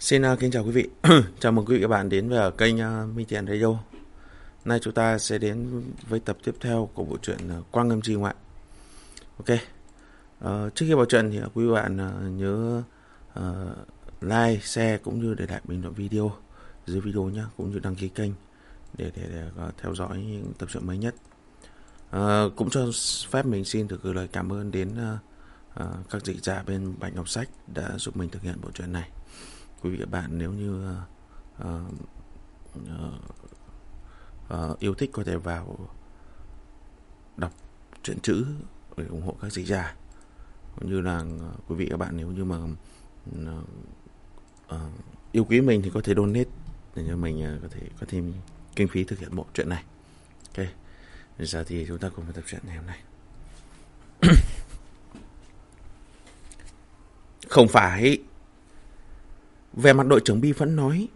Xin uh, kính chào quý vị. chào mừng quý vị các bạn đến với kênh à, uh, Minh Radio. Nay chúng ta sẽ đến với tập tiếp theo của bộ truyện uh, Quang Ngâm Chi Ngoại. Ok. Uh, trước khi vào trận thì uh, quý bạn uh, nhớ uh, like, share cũng như để lại bình luận video dưới video nhé, cũng như đăng ký kênh để để, để uh, theo dõi những tập truyện mới nhất. Uh, cũng cho phép mình xin được gửi lời cảm ơn đến uh, uh, các dịch giả bên Bạch Ngọc Sách đã giúp mình thực hiện bộ truyện này quý vị và bạn nếu như uh, uh, uh, yêu thích có thể vào đọc truyện chữ để ủng hộ các dịch giả. Cũng như là uh, quý vị và bạn nếu như mà uh, uh, yêu quý mình thì có thể donate để cho mình uh, có thể có thêm kinh phí thực hiện bộ truyện này. Ok bây giờ thì chúng ta cùng vào tập truyện ngày hôm nay. Không phải về mặt đội trưởng Bi vẫn nói.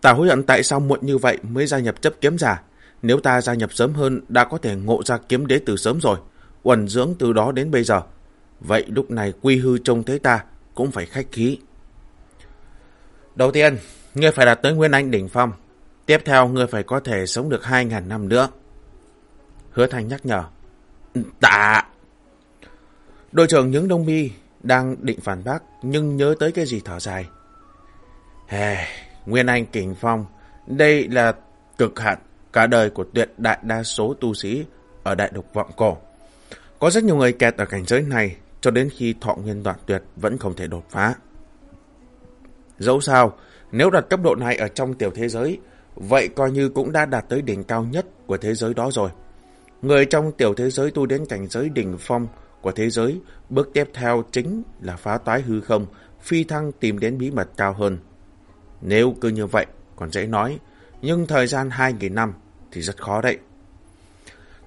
Ta hối hận tại sao muộn như vậy mới gia nhập chấp kiếm giả. Nếu ta gia nhập sớm hơn đã có thể ngộ ra kiếm đế từ sớm rồi. Uẩn dưỡng từ đó đến bây giờ. Vậy lúc này quy hư trông thấy ta cũng phải khách khí. Đầu tiên, ngươi phải đạt tới Nguyên Anh đỉnh phong. Tiếp theo, ngươi phải có thể sống được 2.000 năm nữa. Hứa Thành nhắc nhở. Tạ! Đội trưởng những đông mi đang định phản bác nhưng nhớ tới cái gì thở dài. Hey, Nguyên Anh Kình Phong, đây là cực hạn cả đời của tuyệt đại đa số tu sĩ ở đại độc vọng cổ. Có rất nhiều người kẹt ở cảnh giới này cho đến khi thọ nguyên đoạn tuyệt vẫn không thể đột phá. Dẫu sao, nếu đặt cấp độ này ở trong tiểu thế giới, vậy coi như cũng đã đạt tới đỉnh cao nhất của thế giới đó rồi. Người trong tiểu thế giới tu đến cảnh giới đỉnh phong của thế giới, bước tiếp theo chính là phá toái hư không, phi thăng tìm đến bí mật cao hơn. Nếu cứ như vậy, còn dễ nói, nhưng thời gian 2.000 năm thì rất khó đấy.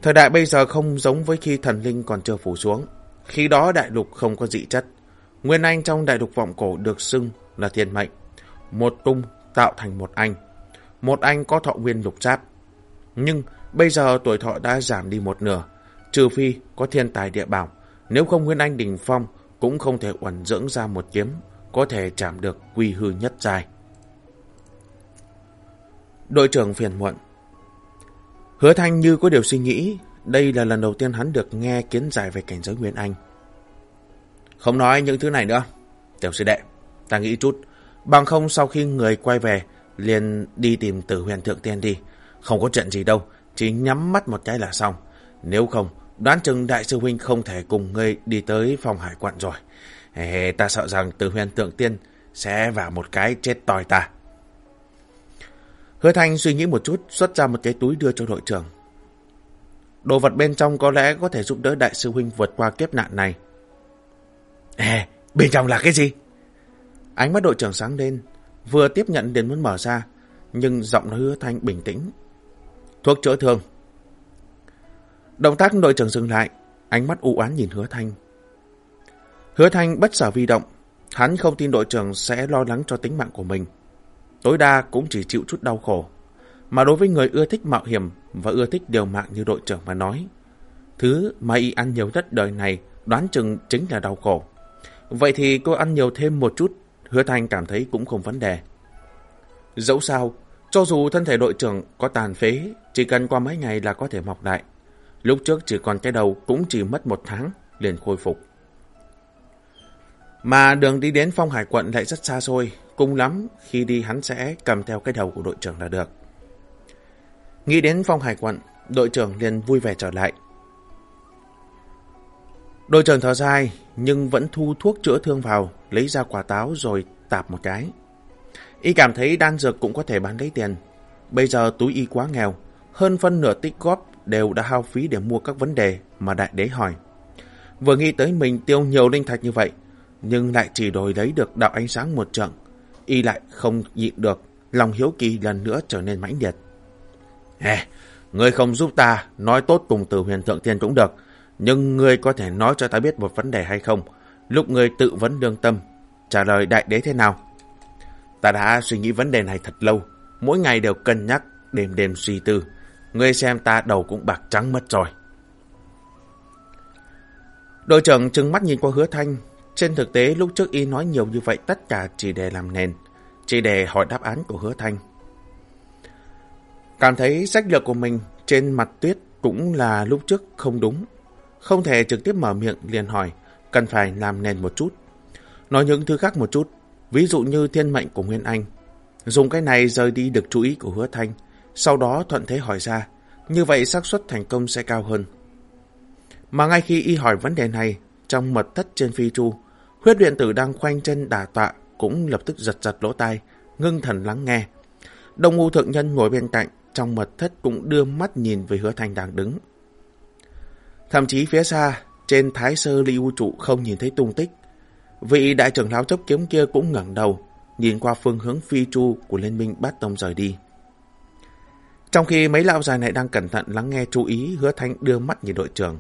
Thời đại bây giờ không giống với khi thần linh còn chưa phủ xuống. Khi đó đại lục không có dị chất. Nguyên Anh trong đại lục vọng cổ được xưng là thiên mệnh. Một tung tạo thành một anh. Một anh có thọ nguyên lục giáp. Nhưng bây giờ tuổi thọ đã giảm đi một nửa. Trừ phi có thiên tài địa bảo. Nếu không Nguyên Anh đỉnh phong cũng không thể uẩn dưỡng ra một kiếm có thể chạm được quy hư nhất dài. Đội trưởng phiền muộn. Hứa Thanh như có điều suy nghĩ, đây là lần đầu tiên hắn được nghe kiến giải về cảnh giới Nguyên Anh. Không nói những thứ này nữa. Tiểu sư đệ, ta nghĩ chút. Bằng không sau khi người quay về, liền đi tìm tử huyền thượng tiên đi. Không có chuyện gì đâu, chỉ nhắm mắt một cái là xong. Nếu không, đoán chừng đại sư huynh không thể cùng ngươi đi tới phòng hải quận rồi. Ê, ta sợ rằng tử huyền thượng tiên sẽ vào một cái chết tòi ta. Hứa Thanh suy nghĩ một chút, xuất ra một cái túi đưa cho đội trưởng. Đồ vật bên trong có lẽ có thể giúp đỡ đại sư huynh vượt qua kiếp nạn này. Ê, bên trong là cái gì? Ánh mắt đội trưởng sáng lên, vừa tiếp nhận đến muốn mở ra, nhưng giọng hứa Thanh bình tĩnh. Thuốc chữa thương. Động tác đội trưởng dừng lại, ánh mắt u oán nhìn hứa Thanh. Hứa Thanh bất sở vi động, hắn không tin đội trưởng sẽ lo lắng cho tính mạng của mình tối đa cũng chỉ chịu chút đau khổ. Mà đối với người ưa thích mạo hiểm và ưa thích điều mạng như đội trưởng mà nói, thứ mà y ăn nhiều nhất đời này đoán chừng chính là đau khổ. Vậy thì cô ăn nhiều thêm một chút, hứa thanh cảm thấy cũng không vấn đề. Dẫu sao, cho dù thân thể đội trưởng có tàn phế, chỉ cần qua mấy ngày là có thể mọc lại. Lúc trước chỉ còn cái đầu cũng chỉ mất một tháng, liền khôi phục. Mà đường đi đến phong hải quận lại rất xa xôi, Cùng lắm, khi đi hắn sẽ cầm theo cái đầu của đội trưởng là được. Nghĩ đến phong hải quận, đội trưởng liền vui vẻ trở lại. Đội trưởng thở dài, nhưng vẫn thu thuốc chữa thương vào, lấy ra quả táo rồi tạp một cái. Y cảm thấy đan dược cũng có thể bán lấy tiền. Bây giờ túi y quá nghèo, hơn phân nửa tích góp đều đã hao phí để mua các vấn đề mà đại đế hỏi. Vừa nghĩ tới mình tiêu nhiều linh thạch như vậy, nhưng lại chỉ đổi lấy được đạo ánh sáng một trận, y lại không nhịn được, lòng hiếu kỳ lần nữa trở nên mãnh liệt. Hè, ngươi không giúp ta, nói tốt cùng từ huyền thượng tiên cũng được, nhưng ngươi có thể nói cho ta biết một vấn đề hay không? Lúc ngươi tự vấn đương tâm, trả lời đại đế thế nào? Ta đã suy nghĩ vấn đề này thật lâu, mỗi ngày đều cân nhắc, đêm đêm suy tư. Ngươi xem ta đầu cũng bạc trắng mất rồi. Đội trưởng trừng mắt nhìn qua hứa thanh, trên thực tế lúc trước y nói nhiều như vậy tất cả chỉ để làm nền. chỉ để hỏi đáp án của hứa thanh. Cảm thấy sách lược của mình trên mặt tuyết cũng là lúc trước không đúng. Không thể trực tiếp mở miệng liền hỏi, cần phải làm nền một chút. Nói những thứ khác một chút, ví dụ như thiên mệnh của Nguyên Anh. Dùng cái này rời đi được chú ý của hứa thanh, sau đó thuận thế hỏi ra, như vậy xác suất thành công sẽ cao hơn. Mà ngay khi y hỏi vấn đề này, trong mật thất trên phi chu, huyết luyện tử đang khoanh chân đà tọa cũng lập tức giật giật lỗ tai, ngưng thần lắng nghe. Đông U thượng nhân ngồi bên cạnh, trong mật thất cũng đưa mắt nhìn về hứa thanh đang đứng. Thậm chí phía xa, trên thái sơ ly u trụ không nhìn thấy tung tích. Vị đại trưởng lão chấp kiếm kia cũng ngẩng đầu, nhìn qua phương hướng phi chu của liên minh bát tông rời đi. Trong khi mấy lão già này đang cẩn thận lắng nghe chú ý, hứa thanh đưa mắt nhìn đội trưởng.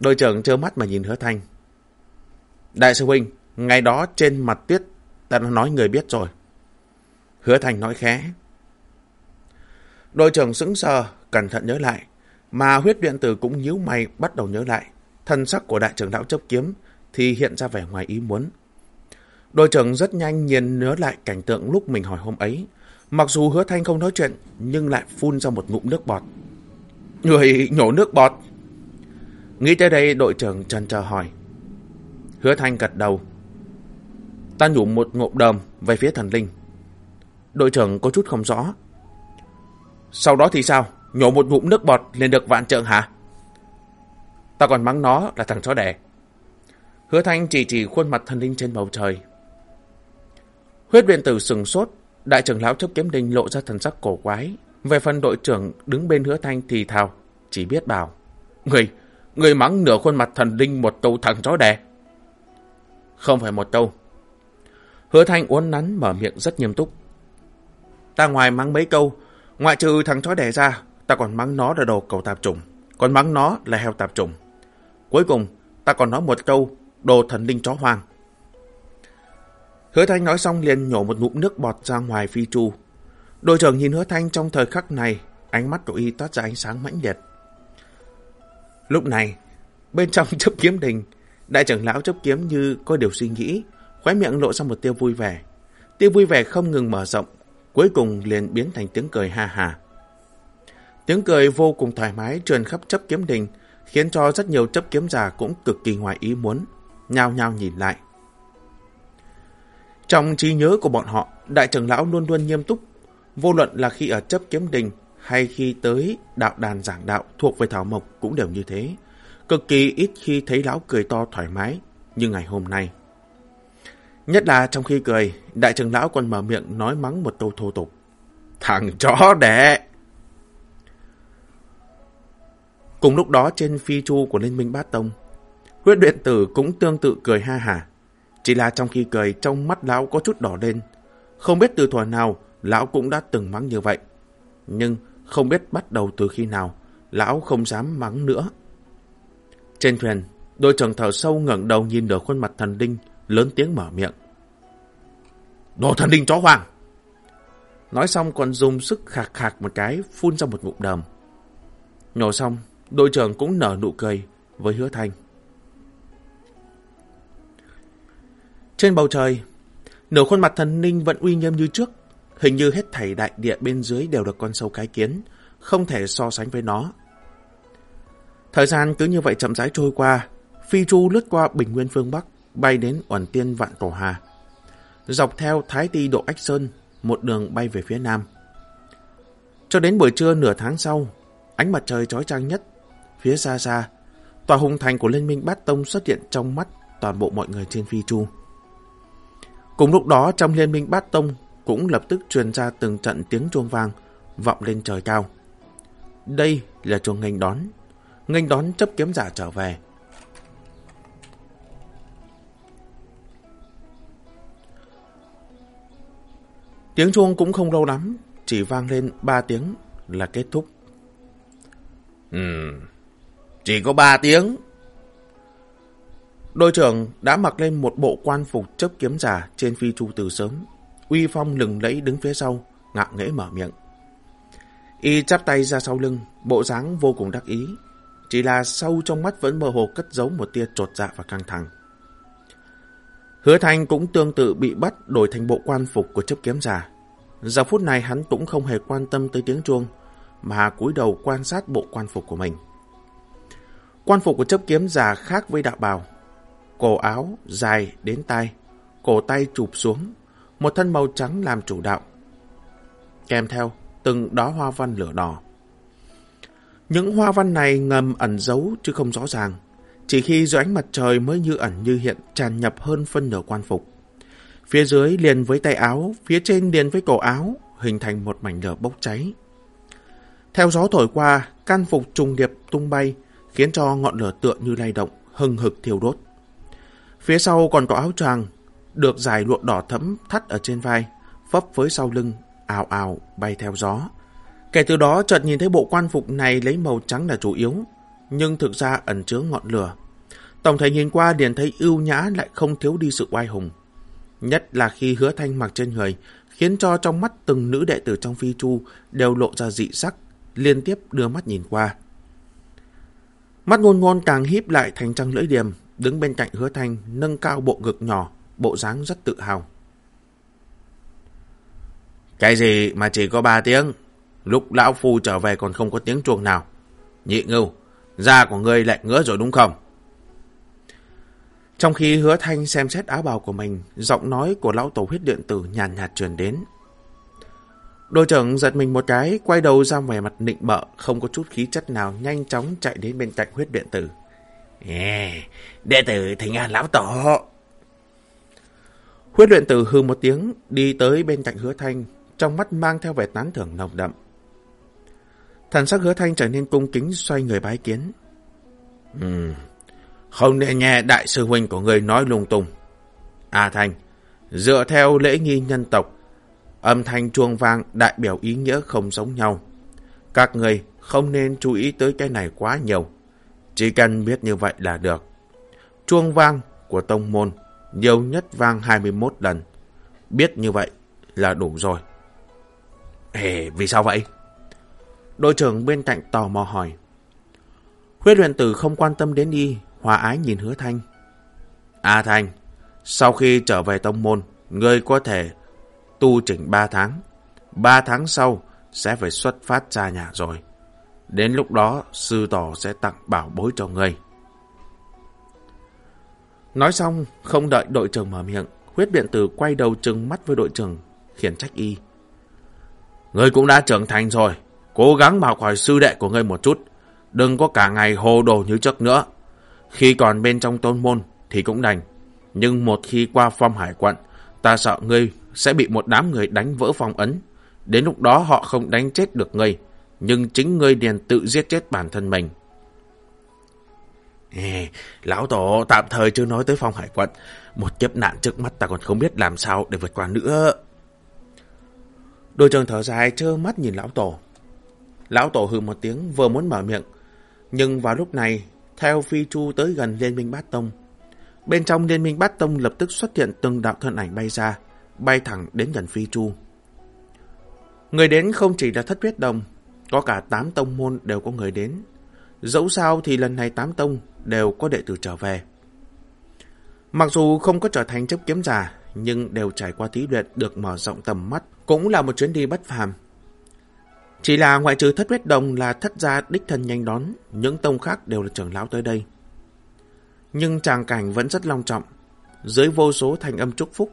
Đội trưởng trơ mắt mà nhìn hứa thanh. Đại sư huynh, ngày đó trên mặt tuyết, ta đã nói người biết rồi. Hứa thanh nói khẽ. Đội trưởng sững sờ, cẩn thận nhớ lại. Mà huyết điện tử cũng nhíu mày bắt đầu nhớ lại. Thân sắc của đại trưởng lão chấp kiếm thì hiện ra vẻ ngoài ý muốn. Đội trưởng rất nhanh nhìn nhớ lại cảnh tượng lúc mình hỏi hôm ấy. Mặc dù hứa thanh không nói chuyện, nhưng lại phun ra một ngụm nước bọt. Người nhổ nước bọt. Nghĩ tới đây đội trưởng trần chờ hỏi. Hứa thanh gật đầu. Ta nhủ một ngụm đờm về phía thần linh. Đội trưởng có chút không rõ. Sau đó thì sao? Nhổ một ngụm nước bọt lên được vạn trượng hả? Ta còn mắng nó là thằng chó đẻ. Hứa thanh chỉ chỉ khuôn mặt thần linh trên bầu trời. Huyết viện tử sừng sốt, đại trưởng lão chấp kiếm đinh lộ ra thần sắc cổ quái. Về phần đội trưởng đứng bên hứa thanh thì thào, chỉ biết bảo. Người, người mắng nửa khuôn mặt thần linh một câu thằng chó đẻ. Không phải một câu. Hứa thanh uốn nắn mở miệng rất nghiêm túc. Ta ngoài mắng mấy câu, ngoại trừ thằng chó đẻ ra, ta còn mắng nó là đồ cầu tạp trùng, còn mắng nó là heo tạp trùng. Cuối cùng, ta còn nói một câu, đồ thần linh chó hoang. Hứa Thanh nói xong liền nhổ một ngụm nước bọt ra ngoài phi chu. Đội trưởng nhìn Hứa Thanh trong thời khắc này, ánh mắt của y toát ra ánh sáng mãnh liệt. Lúc này, bên trong chấp kiếm đình, đại trưởng lão chấp kiếm như có điều suy nghĩ, khóe miệng lộ ra một tiêu vui vẻ. Tiêu vui vẻ không ngừng mở rộng, cuối cùng liền biến thành tiếng cười ha hà. Tiếng cười vô cùng thoải mái truyền khắp chấp kiếm đình, khiến cho rất nhiều chấp kiếm giả cũng cực kỳ ngoài ý muốn, nhao nhao nhìn lại. Trong trí nhớ của bọn họ, đại trưởng lão luôn luôn nghiêm túc, vô luận là khi ở chấp kiếm đình hay khi tới đạo đàn giảng đạo thuộc về Thảo Mộc cũng đều như thế. Cực kỳ ít khi thấy lão cười to thoải mái như ngày hôm nay. Nhất là trong khi cười, đại trưởng lão còn mở miệng nói mắng một câu thô tục. Thằng chó đẻ! Cùng lúc đó trên phi chu của Liên minh Bát Tông, huyết điện tử cũng tương tự cười ha hả. Chỉ là trong khi cười trong mắt lão có chút đỏ lên. Không biết từ thuở nào lão cũng đã từng mắng như vậy. Nhưng không biết bắt đầu từ khi nào lão không dám mắng nữa. Trên thuyền, đội trưởng thở sâu ngẩng đầu nhìn được khuôn mặt thần linh, lớn tiếng mở miệng. Đồ thần linh chó hoàng! Nói xong còn dùng sức khạc khạc một cái, phun ra một ngụm đờm. Nhổ xong, đội trưởng cũng nở nụ cười với hứa thanh. Trên bầu trời, nửa khuôn mặt thần ninh vẫn uy nghiêm như trước. Hình như hết thảy đại địa bên dưới đều được con sâu cái kiến, không thể so sánh với nó. Thời gian cứ như vậy chậm rãi trôi qua, phi chu lướt qua bình nguyên phương Bắc, bay đến Uẩn Tiên Vạn Tổ Hà. Dọc theo Thái Ti Độ Ách Sơn, một đường bay về phía Nam. Cho đến buổi trưa nửa tháng sau, ánh mặt trời trói trang nhất, phía xa xa, tòa hùng thành của Liên minh Bát Tông xuất hiện trong mắt toàn bộ mọi người trên phi chu. Cùng lúc đó trong liên minh bát tông cũng lập tức truyền ra từng trận tiếng chuông vang vọng lên trời cao. Đây là chuông nghênh đón, nghênh đón chấp kiếm giả trở về. Tiếng chuông cũng không lâu lắm, chỉ vang lên ba tiếng là kết thúc. Ừm, chỉ có ba tiếng Đội trưởng đã mặc lên một bộ quan phục chấp kiếm giả trên phi chu từ sớm. Uy phong lừng lẫy đứng phía sau, ngạo nghễ mở miệng. Y chắp tay ra sau lưng, bộ dáng vô cùng đắc ý. Chỉ là sâu trong mắt vẫn mơ hồ cất giấu một tia trột dạ và căng thẳng. Hứa Thanh cũng tương tự bị bắt đổi thành bộ quan phục của chấp kiếm giả. Giờ phút này hắn cũng không hề quan tâm tới tiếng chuông, mà cúi đầu quan sát bộ quan phục của mình. Quan phục của chấp kiếm giả khác với đạo bào. Cổ áo dài đến tay, cổ tay chụp xuống, một thân màu trắng làm chủ đạo. Kèm theo từng đó hoa văn lửa đỏ. Những hoa văn này ngầm ẩn giấu chứ không rõ ràng. Chỉ khi dưới ánh mặt trời mới như ẩn như hiện tràn nhập hơn phân nửa quan phục. Phía dưới liền với tay áo, phía trên liền với cổ áo, hình thành một mảnh lửa bốc cháy. Theo gió thổi qua, can phục trùng điệp tung bay, khiến cho ngọn lửa tựa như lay động, hừng hực thiêu đốt. Phía sau còn có áo choàng được dài lụa đỏ thẫm thắt ở trên vai, phấp với sau lưng, ào ào bay theo gió. Kể từ đó chợt nhìn thấy bộ quan phục này lấy màu trắng là chủ yếu, nhưng thực ra ẩn chứa ngọn lửa. Tổng thể nhìn qua điền thấy ưu nhã lại không thiếu đi sự oai hùng. Nhất là khi hứa thanh mặc trên người, khiến cho trong mắt từng nữ đệ tử trong phi chu đều lộ ra dị sắc, liên tiếp đưa mắt nhìn qua. Mắt ngôn ngôn càng híp lại thành trăng lưỡi điềm, đứng bên cạnh hứa thanh, nâng cao bộ ngực nhỏ, bộ dáng rất tự hào. Cái gì mà chỉ có ba tiếng? Lúc lão phu trở về còn không có tiếng chuông nào. Nhị ngưu, da của ngươi lại ngứa rồi đúng không? Trong khi hứa thanh xem xét áo bào của mình, giọng nói của lão tổ huyết điện tử nhàn nhạt truyền đến. Đội trưởng giật mình một cái, quay đầu ra ngoài mặt nịnh bợ, không có chút khí chất nào, nhanh chóng chạy đến bên cạnh huyết điện tử. Yeah, đệ tử thỉnh an lão tổ. Huyết luyện tử hư một tiếng, đi tới bên cạnh hứa thanh, trong mắt mang theo vẻ tán thưởng nồng đậm. Thần sắc hứa thanh trở nên cung kính xoay người bái kiến. Ừ, không nên nghe đại sư huynh của người nói lung tung. À Thanh, dựa theo lễ nghi nhân tộc, âm thanh chuông vang đại biểu ý nghĩa không giống nhau. Các người không nên chú ý tới cái này quá nhiều. Chỉ cần biết như vậy là được. Chuông vang của tông môn nhiều nhất vang 21 lần. Biết như vậy là đủ rồi. Ê, vì sao vậy? Đội trưởng bên cạnh tò mò hỏi. Huyết huyền tử không quan tâm đến y hòa ái nhìn hứa thanh. A Thanh, sau khi trở về tông môn, ngươi có thể tu chỉnh 3 tháng. 3 tháng sau sẽ phải xuất phát ra nhà rồi. Đến lúc đó, sư tổ sẽ tặng bảo bối cho ngươi. Nói xong, không đợi đội trưởng mở miệng, huyết điện tử quay đầu trừng mắt với đội trưởng, khiển trách y. Ngươi cũng đã trưởng thành rồi, cố gắng bảo khỏi sư đệ của ngươi một chút, đừng có cả ngày hồ đồ như trước nữa. Khi còn bên trong tôn môn thì cũng đành, nhưng một khi qua phong hải quận, ta sợ ngươi sẽ bị một đám người đánh vỡ phong ấn. Đến lúc đó họ không đánh chết được ngươi, nhưng chính ngươi liền tự giết chết bản thân mình. Ê, lão tổ tạm thời chưa nói tới phong hải quận. Một kiếp nạn trước mắt ta còn không biết làm sao để vượt qua nữa. Đôi trường thở dài trơ mắt nhìn lão tổ. Lão tổ hừ một tiếng vừa muốn mở miệng. Nhưng vào lúc này, theo phi chu tới gần Liên minh Bát Tông. Bên trong Liên minh Bát Tông lập tức xuất hiện từng đạo thân ảnh bay ra, bay thẳng đến gần phi chu. Người đến không chỉ là thất huyết đồng, có cả tám tông môn đều có người đến. Dẫu sao thì lần này tám tông đều có đệ tử trở về. Mặc dù không có trở thành chấp kiếm giả, nhưng đều trải qua thí luyện được mở rộng tầm mắt, cũng là một chuyến đi bất phàm. Chỉ là ngoại trừ thất huyết đồng là thất gia đích thân nhanh đón, những tông khác đều là trưởng lão tới đây. Nhưng tràng cảnh vẫn rất long trọng. Dưới vô số thành âm chúc phúc,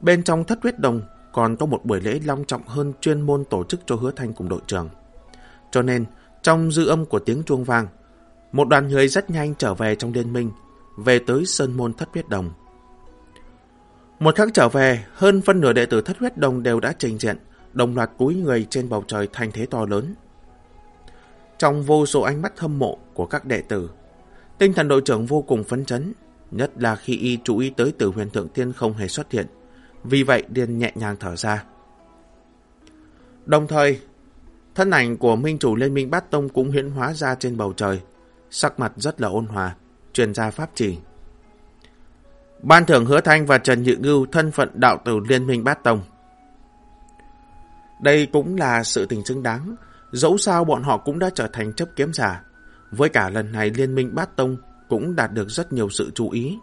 bên trong thất huyết đồng còn có một buổi lễ long trọng hơn chuyên môn tổ chức cho hứa thanh cùng đội trưởng. Cho nên, trong dư âm của tiếng chuông vang, một đoàn người rất nhanh trở về trong liên minh, về tới Sơn Môn Thất Huyết Đồng. Một khắc trở về, hơn phân nửa đệ tử Thất Huyết Đồng đều đã trình diện, đồng loạt cúi người trên bầu trời thành thế to lớn. Trong vô số ánh mắt hâm mộ của các đệ tử, tinh thần đội trưởng vô cùng phấn chấn, nhất là khi y chú ý tới tử huyền thượng tiên không hề xuất hiện, vì vậy điên nhẹ nhàng thở ra. Đồng thời, thân ảnh của minh chủ Liên minh Bát Tông cũng hiển hóa ra trên bầu trời, sắc mặt rất là ôn hòa, truyền ra pháp chỉ. Ban thưởng Hứa Thanh và Trần Nhự Ngưu thân phận đạo tử Liên minh Bát Tông. Đây cũng là sự tình xứng đáng, dẫu sao bọn họ cũng đã trở thành chấp kiếm giả. Với cả lần này Liên minh Bát Tông cũng đạt được rất nhiều sự chú ý.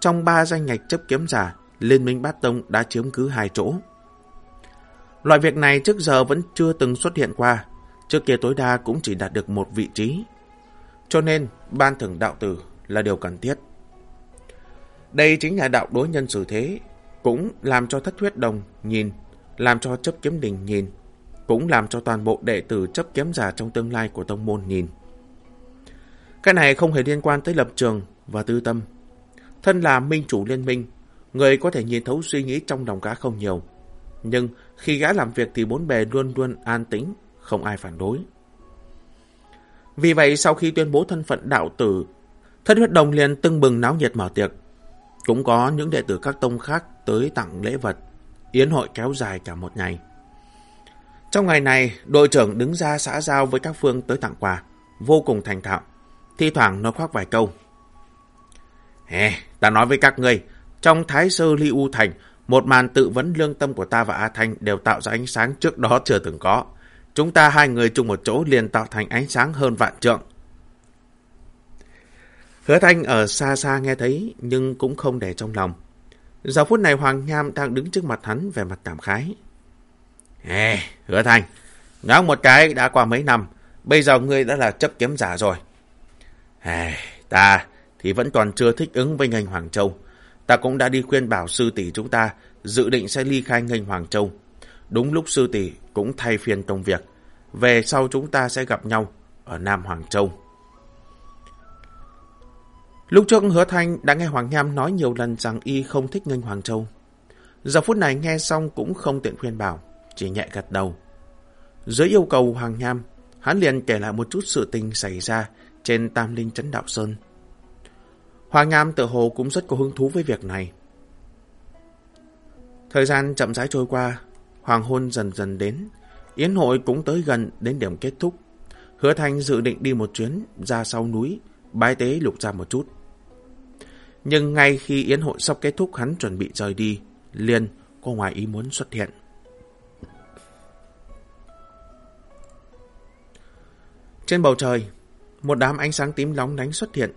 trong ba danh ngạch chấp kiếm giả, Liên minh Bát Tông đã chiếm cứ hai chỗ. Loại việc này trước giờ vẫn chưa từng xuất hiện qua, trước kia tối đa cũng chỉ đạt được một vị trí. Cho nên, ban thưởng đạo tử là điều cần thiết. Đây chính là đạo đối nhân xử thế, cũng làm cho thất huyết đồng nhìn, làm cho chấp kiếm đình nhìn, cũng làm cho toàn bộ đệ tử chấp kiếm giả trong tương lai của tông môn nhìn. Cái này không hề liên quan tới lập trường và tư tâm. Thân là minh chủ liên minh, người có thể nhìn thấu suy nghĩ trong lòng gã không nhiều. Nhưng khi gã làm việc thì bốn bề luôn luôn an tĩnh, không ai phản đối. Vì vậy sau khi tuyên bố thân phận đạo tử, thất huyết đồng liền tưng bừng náo nhiệt mở tiệc. Cũng có những đệ tử các tông khác tới tặng lễ vật. Yến hội kéo dài cả một ngày. Trong ngày này, đội trưởng đứng ra xã giao với các phương tới tặng quà, vô cùng thành thạo. Thi thoảng nói khoác vài câu. Hè, ta nói với các ngươi, trong Thái Sơ Ly U Thành, một màn tự vấn lương tâm của ta và A Thanh đều tạo ra ánh sáng trước đó chưa từng có. Chúng ta hai người chung một chỗ liền tạo thành ánh sáng hơn vạn trượng. Hứa Thanh ở xa xa nghe thấy nhưng cũng không để trong lòng. Giờ phút này Hoàng Nham đang đứng trước mặt hắn về mặt cảm khái. Ê, Hứa thành ngáo một cái đã qua mấy năm, bây giờ ngươi đã là chấp kiếm giả rồi. Ê, ta thì vẫn còn chưa thích ứng với ngành Hoàng Châu. Ta cũng đã đi khuyên bảo sư tỷ chúng ta dự định sẽ ly khai ngành Hoàng Châu. Đúng lúc sư tỷ cũng thay phiên công việc. Về sau chúng ta sẽ gặp nhau ở Nam Hoàng Châu. Lúc trước hứa thanh đã nghe Hoàng Nham nói nhiều lần rằng y không thích Ngân Hoàng Châu. Giờ phút này nghe xong cũng không tiện khuyên bảo, chỉ nhẹ gật đầu. Dưới yêu cầu Hoàng Nham, hắn liền kể lại một chút sự tình xảy ra trên Tam Linh Trấn Đạo Sơn. Hoàng Nham tự hồ cũng rất có hứng thú với việc này. Thời gian chậm rãi trôi qua, hoàng hôn dần dần đến, yến hội cũng tới gần đến điểm kết thúc. Hứa Thanh dự định đi một chuyến ra sau núi, bái tế lục ra một chút. Nhưng ngay khi yến hội sắp kết thúc hắn chuẩn bị rời đi, liền có ngoài ý muốn xuất hiện. Trên bầu trời, một đám ánh sáng tím nóng đánh xuất hiện.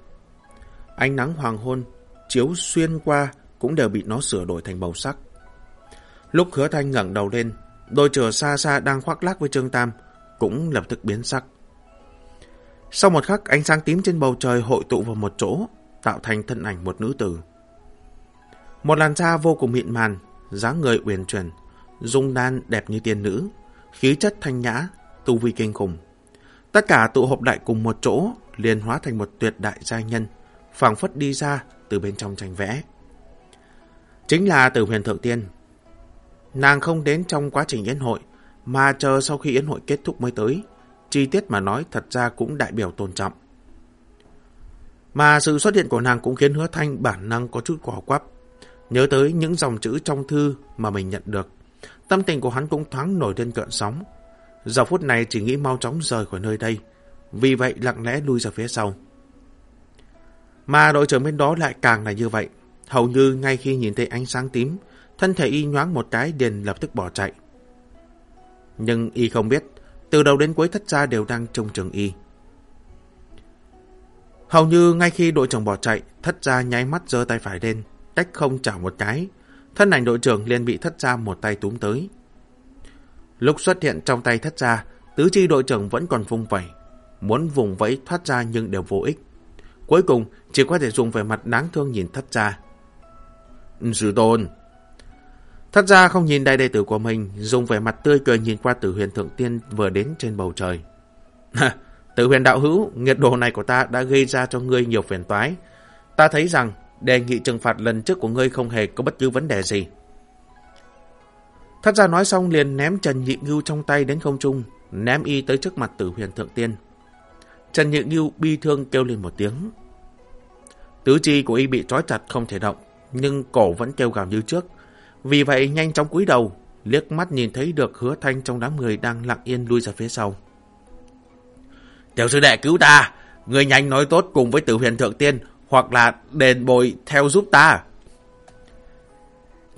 Ánh nắng hoàng hôn chiếu xuyên qua cũng đều bị nó sửa đổi thành màu sắc. Lúc hứa thanh ngẩng đầu lên, đôi chửa xa xa đang khoác lác với Trương Tam, cũng lập tức biến sắc. Sau một khắc, ánh sáng tím trên bầu trời hội tụ vào một chỗ, tạo thành thân ảnh một nữ tử. Một làn da vô cùng mịn màn, dáng người uyển chuyển, dung đan đẹp như tiên nữ, khí chất thanh nhã, tu vi kinh khủng. Tất cả tụ họp đại cùng một chỗ, liền hóa thành một tuyệt đại giai nhân, phảng phất đi ra từ bên trong tranh vẽ. Chính là từ huyền thượng tiên. Nàng không đến trong quá trình yến hội, mà chờ sau khi yến hội kết thúc mới tới. Chi tiết mà nói thật ra cũng đại biểu tôn trọng. Mà sự xuất hiện của nàng cũng khiến hứa thanh bản năng có chút quả quắp. Nhớ tới những dòng chữ trong thư mà mình nhận được. Tâm tình của hắn cũng thoáng nổi lên cợn sóng. Giờ phút này chỉ nghĩ mau chóng rời khỏi nơi đây. Vì vậy lặng lẽ lui ra phía sau. Mà đội trưởng bên đó lại càng là như vậy. Hầu như ngay khi nhìn thấy ánh sáng tím, thân thể y nhoáng một cái liền lập tức bỏ chạy. Nhưng y không biết, từ đầu đến cuối thất gia đều đang trông chừng y. Hầu như ngay khi đội trưởng bỏ chạy, thất gia nháy mắt giơ tay phải lên, cách không chảo một cái. Thân ảnh đội trưởng liền bị thất gia một tay túm tới. Lúc xuất hiện trong tay thất gia, tứ chi đội trưởng vẫn còn vung vẩy. Muốn vùng vẫy thoát ra nhưng đều vô ích. Cuối cùng, chỉ có thể dùng về mặt đáng thương nhìn thất gia. Sư tôn! Thất gia không nhìn đại đệ tử của mình, dùng vẻ mặt tươi cười nhìn qua tử huyền thượng tiên vừa đến trên bầu trời. tử huyền đạo hữu, nghiệt đồ này của ta đã gây ra cho ngươi nhiều phiền toái. Ta thấy rằng đề nghị trừng phạt lần trước của ngươi không hề có bất cứ vấn đề gì. Thất gia nói xong liền ném Trần Nhị Ngưu trong tay đến không trung, ném y tới trước mặt tử huyền thượng tiên. Trần Nhị Ngưu bi thương kêu lên một tiếng. Tứ chi của y bị trói chặt không thể động, nhưng cổ vẫn kêu gào như trước. Vì vậy nhanh chóng cúi đầu, liếc mắt nhìn thấy được hứa thanh trong đám người đang lặng yên lui ra phía sau. Tiểu sư đệ cứu ta, người nhanh nói tốt cùng với tử huyền thượng tiên, hoặc là đền bồi theo giúp ta.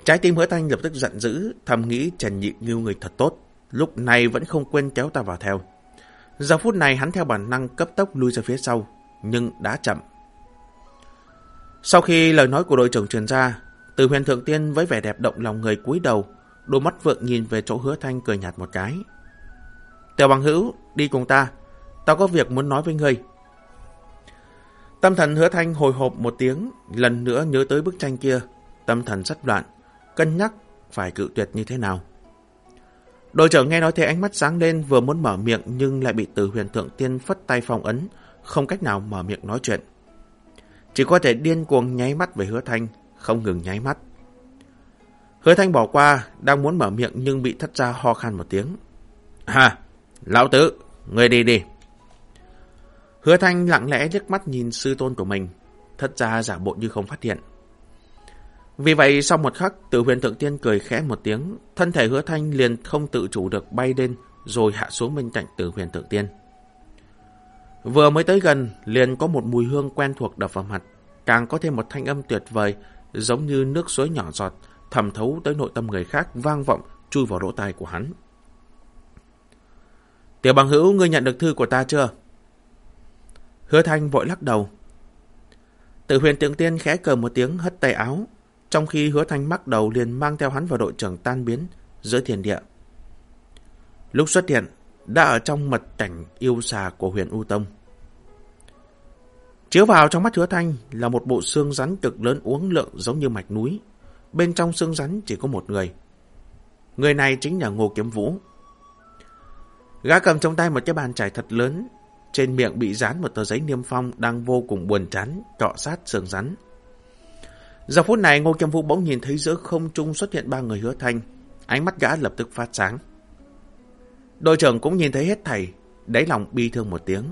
Trái tim hứa thanh lập tức giận dữ, thầm nghĩ Trần Nhị Ngưu người thật tốt, lúc này vẫn không quên kéo ta vào theo. Giờ phút này hắn theo bản năng cấp tốc lui ra phía sau, nhưng đã chậm. Sau khi lời nói của đội trưởng truyền ra, từ huyền thượng tiên với vẻ đẹp động lòng người cúi đầu, đôi mắt vượng nhìn về chỗ hứa thanh cười nhạt một cái. Tiểu bằng hữu, đi cùng ta. Tao có việc muốn nói với ngươi. Tâm thần hứa thanh hồi hộp một tiếng, lần nữa nhớ tới bức tranh kia. Tâm thần rất loạn, cân nhắc phải cự tuyệt như thế nào. Đội trưởng nghe nói thế ánh mắt sáng lên vừa muốn mở miệng nhưng lại bị từ huyền thượng tiên phất tay phong ấn, không cách nào mở miệng nói chuyện. Chỉ có thể điên cuồng nháy mắt về hứa thanh, không ngừng nháy mắt. Hứa thanh bỏ qua, đang muốn mở miệng nhưng bị thất ra ho khan một tiếng. Hà, lão tử, người đi đi. Hứa thanh lặng lẽ liếc mắt nhìn sư tôn của mình, thất ra giả bộ như không phát hiện. Vì vậy sau một khắc, tử huyền thượng tiên cười khẽ một tiếng, thân thể hứa thanh liền không tự chủ được bay lên rồi hạ xuống bên cạnh tử huyền thượng tiên. Vừa mới tới gần, liền có một mùi hương quen thuộc đập vào mặt, càng có thêm một thanh âm tuyệt vời, giống như nước suối nhỏ giọt, thẩm thấu tới nội tâm người khác, vang vọng, chui vào lỗ tai của hắn. Tiểu bằng hữu, ngươi nhận được thư của ta chưa? Hứa thanh vội lắc đầu. Tử huyền tượng tiên khẽ cờ một tiếng hất tay áo, trong khi hứa thanh mắc đầu liền mang theo hắn vào đội trưởng tan biến giữa thiền địa. Lúc xuất hiện, đã ở trong mật cảnh yêu xà của huyền U Tông. Chiếu vào trong mắt hứa thanh là một bộ xương rắn cực lớn uống lượng giống như mạch núi. Bên trong xương rắn chỉ có một người. Người này chính là Ngô Kiếm Vũ. Gã cầm trong tay một cái bàn chải thật lớn, trên miệng bị dán một tờ giấy niêm phong đang vô cùng buồn chán, trọ sát sườn rắn. Giờ phút này Ngô Kiêm Vũ bỗng nhìn thấy giữa không trung xuất hiện ba người hứa thanh, ánh mắt gã lập tức phát sáng. Đội trưởng cũng nhìn thấy hết thầy, đáy lòng bi thương một tiếng.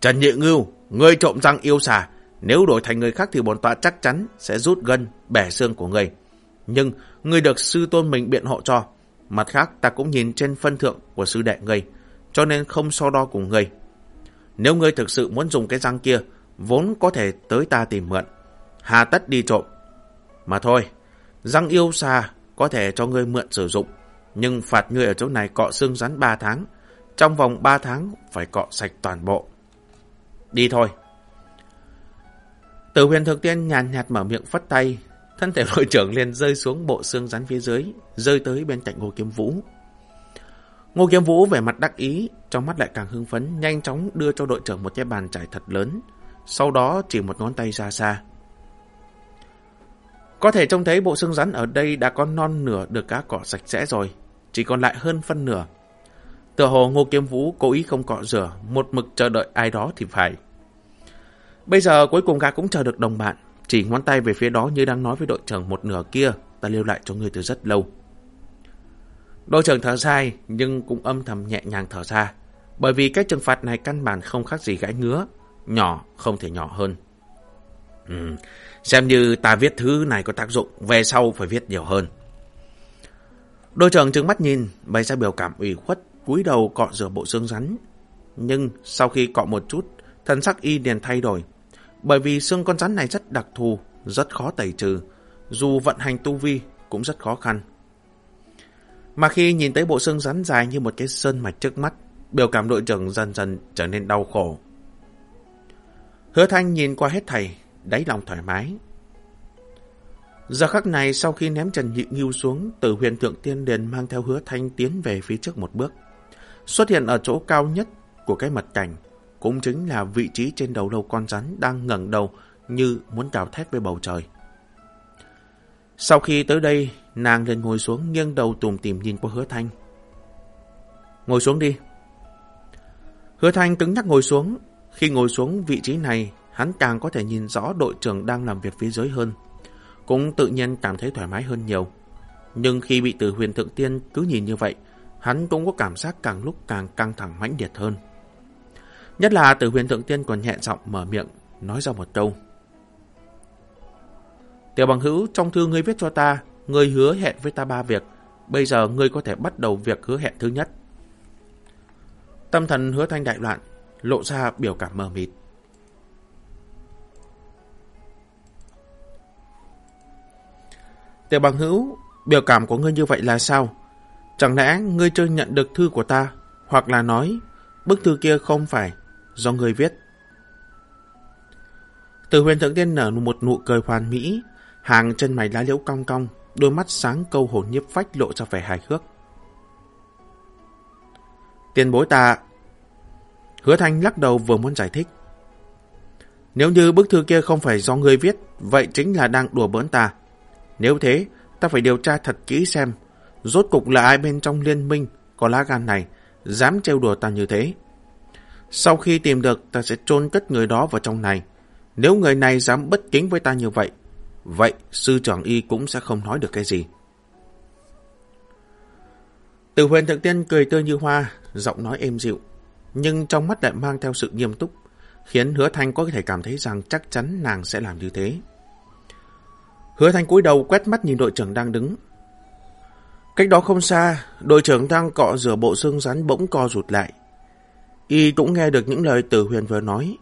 Trần Nhị Ngưu, ngươi trộm răng yêu xà, nếu đổi thành người khác thì bổn tọa chắc chắn sẽ rút gân, bẻ xương của ngươi. Nhưng ngươi được sư tôn mình biện hộ cho. Mặt khác ta cũng nhìn trên phân thượng của sư đệ ngươi, cho nên không so đo cùng ngươi. Nếu ngươi thực sự muốn dùng cái răng kia, vốn có thể tới ta tìm mượn. Hà tất đi trộm. Mà thôi, răng yêu xa có thể cho ngươi mượn sử dụng, nhưng phạt ngươi ở chỗ này cọ xương rắn 3 tháng. Trong vòng 3 tháng phải cọ sạch toàn bộ. Đi thôi. Tử huyền thực tiên nhàn nhạt mở miệng phất tay, thân thể đội trưởng liền rơi xuống bộ xương rắn phía dưới, rơi tới bên cạnh Ngô Kiếm Vũ. Ngô Kiếm Vũ vẻ mặt đắc ý, trong mắt lại càng hưng phấn, nhanh chóng đưa cho đội trưởng một cái bàn trải thật lớn, sau đó chỉ một ngón tay ra xa. Có thể trông thấy bộ xương rắn ở đây đã có non nửa được cá cỏ sạch sẽ rồi, chỉ còn lại hơn phân nửa. Tựa hồ Ngô Kiếm Vũ cố ý không cọ rửa, một mực chờ đợi ai đó thì phải. Bây giờ cuối cùng gã cũng chờ được đồng bạn, chỉ ngón tay về phía đó như đang nói với đội trưởng một nửa kia, ta lưu lại cho người từ rất lâu. Đội trưởng thở dài nhưng cũng âm thầm nhẹ nhàng thở ra, bởi vì cái trừng phạt này căn bản không khác gì gãi ngứa, nhỏ không thể nhỏ hơn. Ừ, xem như ta viết thứ này có tác dụng, về sau phải viết nhiều hơn. Đội trưởng trừng mắt nhìn, bày ra biểu cảm ủy khuất, cúi đầu cọ rửa bộ xương rắn. Nhưng sau khi cọ một chút, thần sắc y liền thay đổi. Bởi vì xương con rắn này rất đặc thù, rất khó tẩy trừ. Dù vận hành tu vi cũng rất khó khăn. Mà khi nhìn thấy bộ xương rắn dài như một cái sơn mạch trước mắt, biểu cảm đội trưởng dần dần trở nên đau khổ. Hứa Thanh nhìn qua hết thầy, đáy lòng thoải mái. Giờ khắc này sau khi ném Trần Nhị Nghiêu xuống, từ huyền thượng tiên liền mang theo hứa Thanh tiến về phía trước một bước. Xuất hiện ở chỗ cao nhất của cái mật cảnh, cũng chính là vị trí trên đầu lâu con rắn đang ngẩng đầu như muốn cào thét với bầu trời. Sau khi tới đây, nàng lên ngồi xuống nghiêng đầu tùm tìm nhìn qua hứa thanh. Ngồi xuống đi. Hứa thanh cứng nhắc ngồi xuống. Khi ngồi xuống vị trí này, hắn càng có thể nhìn rõ đội trưởng đang làm việc phía dưới hơn. Cũng tự nhiên cảm thấy thoải mái hơn nhiều. Nhưng khi bị từ huyền thượng tiên cứ nhìn như vậy, hắn cũng có cảm giác càng lúc càng căng thẳng mãnh liệt hơn. Nhất là từ huyền thượng tiên còn nhẹ giọng mở miệng, nói ra một câu. Tiểu bằng hữu, trong thư ngươi viết cho ta, ngươi hứa hẹn với ta ba việc. Bây giờ ngươi có thể bắt đầu việc hứa hẹn thứ nhất. Tâm thần hứa thanh đại loạn, lộ ra biểu cảm mờ mịt. Tiểu bằng hữu, biểu cảm của ngươi như vậy là sao? Chẳng lẽ ngươi chưa nhận được thư của ta, hoặc là nói bức thư kia không phải do ngươi viết. Từ huyền thượng tiên nở một nụ cười hoàn mỹ, hàng chân mày lá liễu cong cong, đôi mắt sáng câu hồn nhiếp phách lộ ra vẻ hài hước. Tiền bối ta... Hứa Thanh lắc đầu vừa muốn giải thích. Nếu như bức thư kia không phải do ngươi viết, vậy chính là đang đùa bỡn ta. Nếu thế, ta phải điều tra thật kỹ xem, rốt cục là ai bên trong liên minh có lá gan này, dám trêu đùa ta như thế. Sau khi tìm được, ta sẽ chôn cất người đó vào trong này. Nếu người này dám bất kính với ta như vậy, vậy sư trưởng y cũng sẽ không nói được cái gì. Từ huyền thượng tiên cười tươi như hoa, giọng nói êm dịu, nhưng trong mắt lại mang theo sự nghiêm túc, khiến hứa thanh có thể cảm thấy rằng chắc chắn nàng sẽ làm như thế. Hứa thanh cúi đầu quét mắt nhìn đội trưởng đang đứng. Cách đó không xa, đội trưởng đang cọ rửa bộ xương rắn bỗng co rụt lại. Y cũng nghe được những lời từ huyền vừa nói.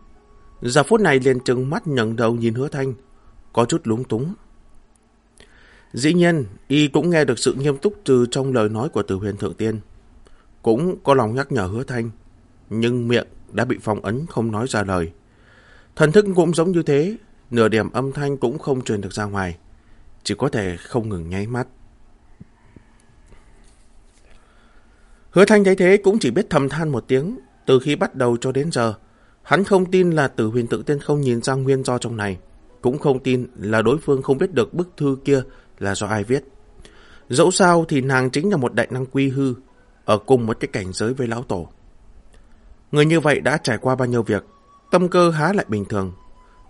Giờ phút này liền trừng mắt nhận đầu nhìn hứa thanh, có chút lúng túng. Dĩ nhiên, Y cũng nghe được sự nghiêm túc từ trong lời nói của tử huyền thượng tiên. Cũng có lòng nhắc nhở hứa thanh, nhưng miệng đã bị phong ấn không nói ra lời. Thần thức cũng giống như thế, nửa điểm âm thanh cũng không truyền được ra ngoài, chỉ có thể không ngừng nháy mắt. Hứa Thanh thấy thế cũng chỉ biết thầm than một tiếng, từ khi bắt đầu cho đến giờ. Hắn không tin là tử huyền tự tiên không nhìn ra nguyên do trong này, cũng không tin là đối phương không biết được bức thư kia là do ai viết. Dẫu sao thì nàng chính là một đại năng quy hư, ở cùng một cái cảnh giới với lão tổ. Người như vậy đã trải qua bao nhiêu việc, tâm cơ há lại bình thường.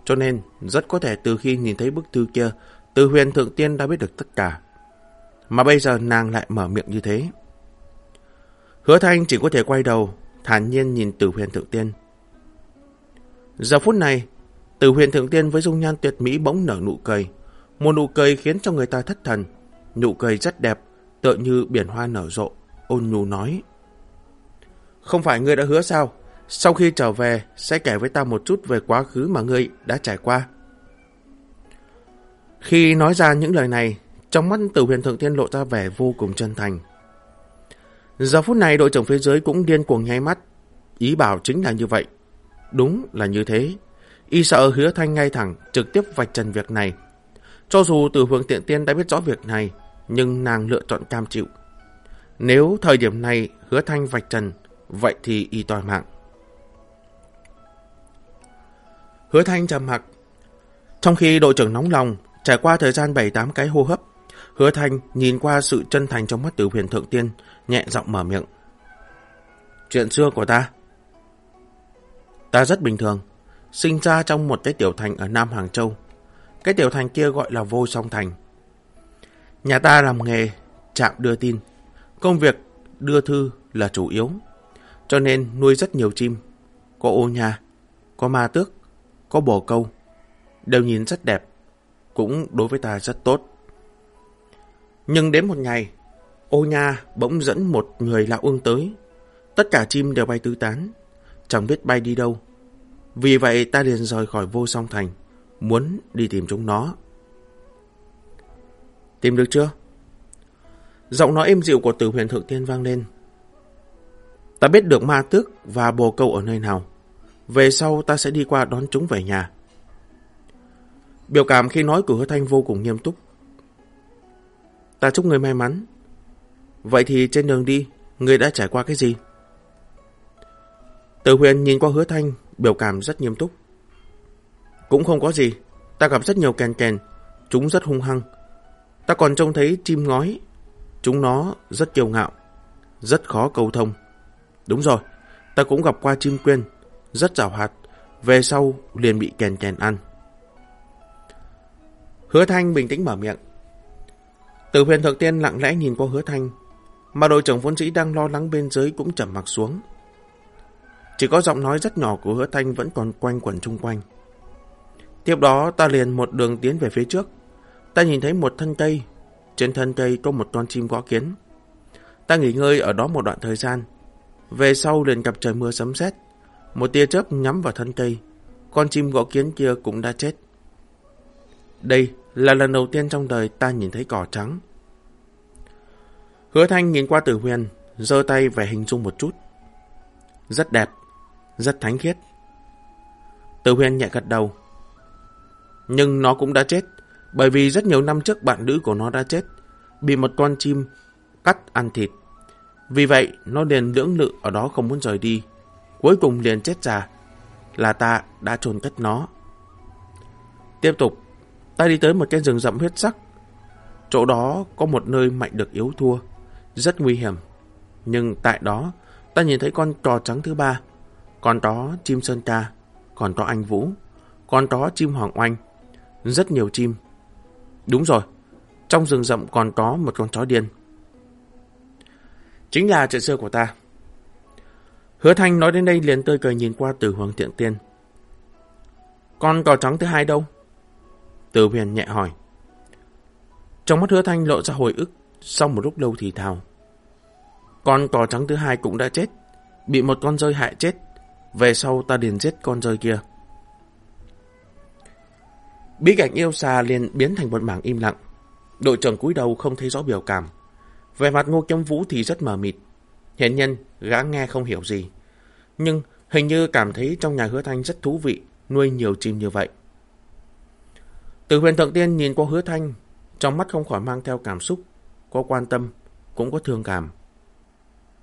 Cho nên, rất có thể từ khi nhìn thấy bức thư kia, từ huyền thượng tiên đã biết được tất cả. Mà bây giờ nàng lại mở miệng như thế. Hứa thanh chỉ có thể quay đầu, thản nhiên nhìn từ huyền thượng tiên. Giờ phút này, từ huyền thượng tiên với dung nhan tuyệt mỹ bỗng nở nụ cười. Một nụ cười khiến cho người ta thất thần. Nụ cười rất đẹp, tựa như biển hoa nở rộ. Ôn nhu nói. Không phải ngươi đã hứa sao? Sau khi trở về, sẽ kể với ta một chút về quá khứ mà ngươi đã trải qua. Khi nói ra những lời này, trong mắt tử huyền thượng tiên lộ ra vẻ vô cùng chân thành. Giờ phút này đội trưởng phía dưới cũng điên cuồng nháy mắt. Ý bảo chính là như vậy. Đúng là như thế. Y sợ hứa thanh ngay thẳng trực tiếp vạch trần việc này. Cho dù từ hướng tiện tiên đã biết rõ việc này, nhưng nàng lựa chọn cam chịu. Nếu thời điểm này hứa thanh vạch trần, vậy thì y toàn mạng. Hứa thanh trầm mặc. Trong khi đội trưởng nóng lòng, trải qua thời gian 7-8 cái hô hấp, hứa thanh nhìn qua sự chân thành trong mắt tử huyền thượng tiên, nhẹ giọng mở miệng. Chuyện xưa của ta. Ta rất bình thường, sinh ra trong một cái tiểu thành ở Nam Hàng Châu. Cái tiểu thành kia gọi là Vô Song Thành. Nhà ta làm nghề chạm đưa tin, công việc đưa thư là chủ yếu, cho nên nuôi rất nhiều chim. Có ô nhà, có ma tước, có bồ câu, đều nhìn rất đẹp, cũng đối với ta rất tốt. Nhưng đến một ngày, Ô nha bỗng dẫn một người lão ương tới. Tất cả chim đều bay tứ tán, chẳng biết bay đi đâu. Vì vậy ta liền rời khỏi vô song thành, muốn đi tìm chúng nó. Tìm được chưa? Giọng nói êm dịu của tử huyền thượng tiên vang lên. Ta biết được ma tước và bồ câu ở nơi nào. Về sau ta sẽ đi qua đón chúng về nhà. Biểu cảm khi nói của hứa thanh vô cùng nghiêm túc. Ta chúc người may mắn, Vậy thì trên đường đi, người đã trải qua cái gì? tử huyền nhìn qua hứa thanh, biểu cảm rất nghiêm túc. Cũng không có gì, ta gặp rất nhiều kèn kèn, chúng rất hung hăng. Ta còn trông thấy chim ngói, chúng nó rất kiêu ngạo, rất khó cầu thông. Đúng rồi, ta cũng gặp qua chim quyên, rất rào hạt, về sau liền bị kèn kèn ăn. Hứa Thanh bình tĩnh mở miệng. Từ huyền thượng tiên lặng lẽ nhìn qua hứa Thanh, mà đội trưởng vốn dĩ đang lo lắng bên dưới cũng trầm mặc xuống. Chỉ có giọng nói rất nhỏ của hứa thanh vẫn còn quanh quẩn chung quanh. Tiếp đó ta liền một đường tiến về phía trước. Ta nhìn thấy một thân cây. Trên thân cây có một con chim gõ kiến. Ta nghỉ ngơi ở đó một đoạn thời gian. Về sau liền gặp trời mưa sấm sét Một tia chớp nhắm vào thân cây. Con chim gõ kiến kia cũng đã chết. Đây là lần đầu tiên trong đời ta nhìn thấy cỏ trắng. Hứa Thanh nhìn qua Tử Huyền, giơ tay về hình dung một chút. Rất đẹp, rất thánh khiết. Tử Huyền nhẹ gật đầu. Nhưng nó cũng đã chết, bởi vì rất nhiều năm trước bạn nữ của nó đã chết, bị một con chim cắt ăn thịt. Vì vậy, nó liền lưỡng lự ở đó không muốn rời đi. Cuối cùng liền chết già, là ta đã chôn cất nó. Tiếp tục, ta đi tới một cái rừng rậm huyết sắc. Chỗ đó có một nơi mạnh được yếu thua, rất nguy hiểm. Nhưng tại đó, ta nhìn thấy con trò trắng thứ ba, con đó chim sơn ca, còn có anh Vũ, con đó chim hoàng oanh, rất nhiều chim. Đúng rồi, trong rừng rậm còn có một con chó điên. Chính là chuyện xưa của ta. Hứa Thanh nói đến đây liền tươi cười nhìn qua từ Hoàng thiện Tiên. Con cò trắng thứ hai đâu? Từ huyền nhẹ hỏi. Trong mắt hứa Thanh lộ ra hồi ức, sau một lúc lâu thì thào. Con cò trắng thứ hai cũng đã chết, bị một con rơi hại chết. Về sau ta liền giết con rơi kia. Bí cảnh yêu xà liền biến thành một mảng im lặng. Đội trưởng cúi đầu không thấy rõ biểu cảm. Về mặt ngô kiếm vũ thì rất mờ mịt. Hiện nhân, gã nghe không hiểu gì. Nhưng hình như cảm thấy trong nhà hứa thanh rất thú vị, nuôi nhiều chim như vậy. Từ huyền thượng tiên nhìn qua hứa thanh, trong mắt không khỏi mang theo cảm xúc, có quan tâm, cũng có thương cảm.